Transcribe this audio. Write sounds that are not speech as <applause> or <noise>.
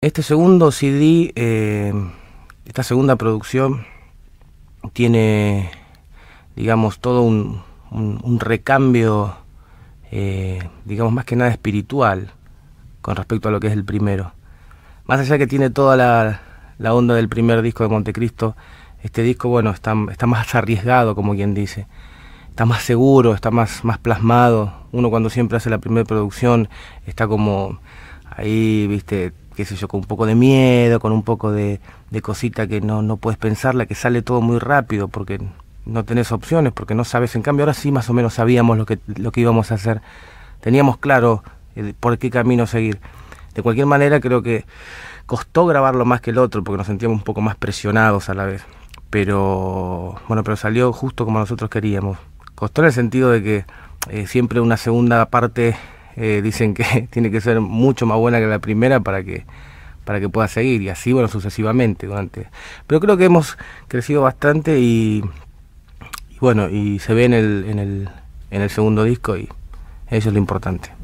Este segundo CD, eh, esta segunda producción, tiene, digamos, todo un, recambio, eh, digamos, más que nada espiritual con respecto a lo que es el primero. Más allá que tiene toda la, onda del primer disco de Montecristo, este disco, bueno, está, está más arriesgado, como quien dice. Está más seguro, está más, más plasmado. Uno cuando siempre hace la primera producción está como ahí, viste, qué sé yo, con un poco de miedo, con un poco de, cosita que no, no puedes pensarla, que sale todo muy rápido porque no tenés opciones, porque no sabes. En cambio, ahora sí más o menos sabíamos lo que, lo que íbamos a hacer. Teníamos claro eh, por qué camino seguir. De cualquier manera, creo que costó grabarlo más que el otro, porque nos sentíamos un poco más presionados a la vez. Pero, bueno, pero salió justo como nosotros queríamos. Costó en el sentido de que eh, siempre una segunda parte eh, dicen que <laughs> tiene que ser mucho más buena que la primera para que para que pueda seguir y así bueno sucesivamente durante. Pero creo que hemos crecido bastante y, bueno y se ve en el en el en el segundo disco y eso es lo importante